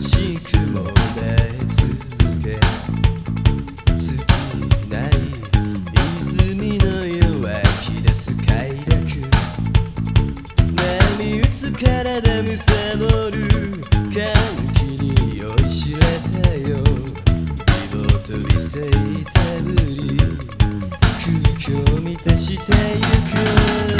しくもえ続け尽きない泉の夜湧き出す快楽波打つ体むさぼる歓喜に酔いしれたよ美貌と美声手振り空虚を満たしてゆく